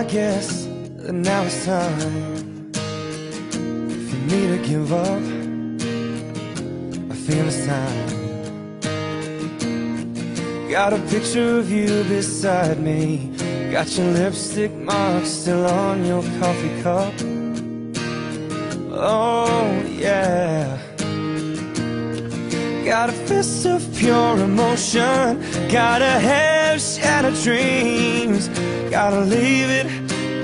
I guess that now it's time for me to give up. I feel it's time. Got a picture of you beside me. Got your lipstick mark still on your coffee cup. Oh, yeah. Got a fist of pure emotion. Gotta have shattered dreams. Gotta leave it,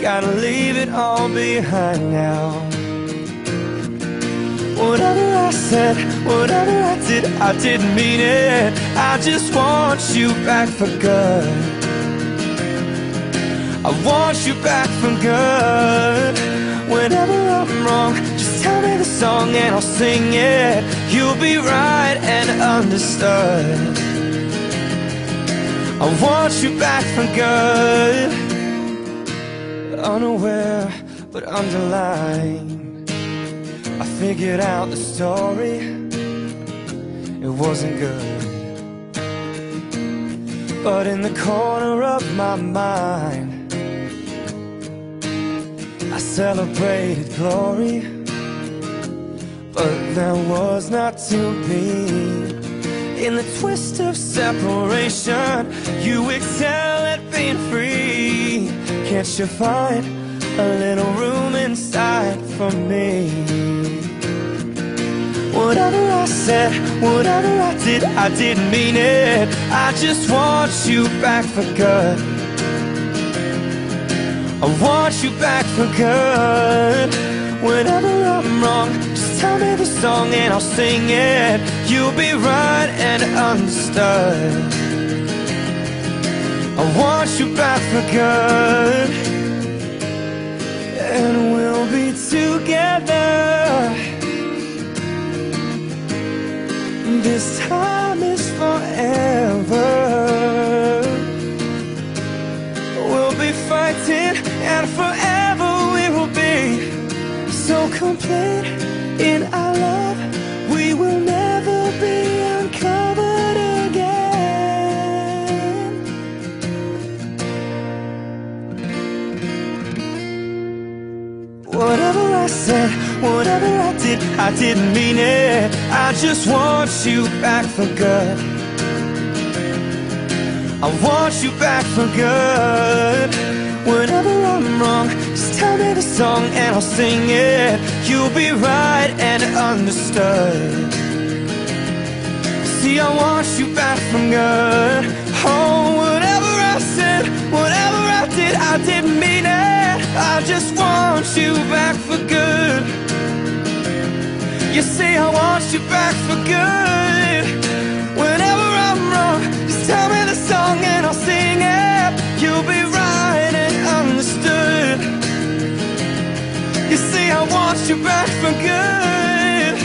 gotta leave it all behind now. Whatever I said, whatever I did, I didn't mean it. I just want you back for good. I want you back for good. Whenever I'm wrong, just tell me the song and I'll sing it. You'll be right and understood. I want you back for good. Unaware, but underlined. I figured out the story. It wasn't good. But in the corner of my mind, I celebrated glory. But that was not to be. In the twist of separation, you excel at being free. Can't you find a little room inside for me? Whatever I said, whatever I did, I didn't mean it. I just want you back for good. I want you back for good. Whenever I'm wrong, tell me the song and I'll sing it. You'll be right and understood. I want you back for good. And we'll be together. This time is forever. We'll be fighting, and forever we will be so complete in our love. We will never be uncovered again. Whatever I said, whatever I did, I didn't mean it. I just want you back for good. I want you back for good. Whenever I'm wrong, just tell me the song and I'll sing it. You'll be right and understood. See, I want you back for good. Oh, whatever I said, whatever I did, I didn't mean it. I just want you back for good. You see, I want you back for good. Want you back for good.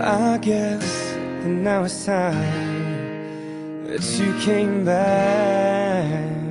I guess that now it's time that you came back.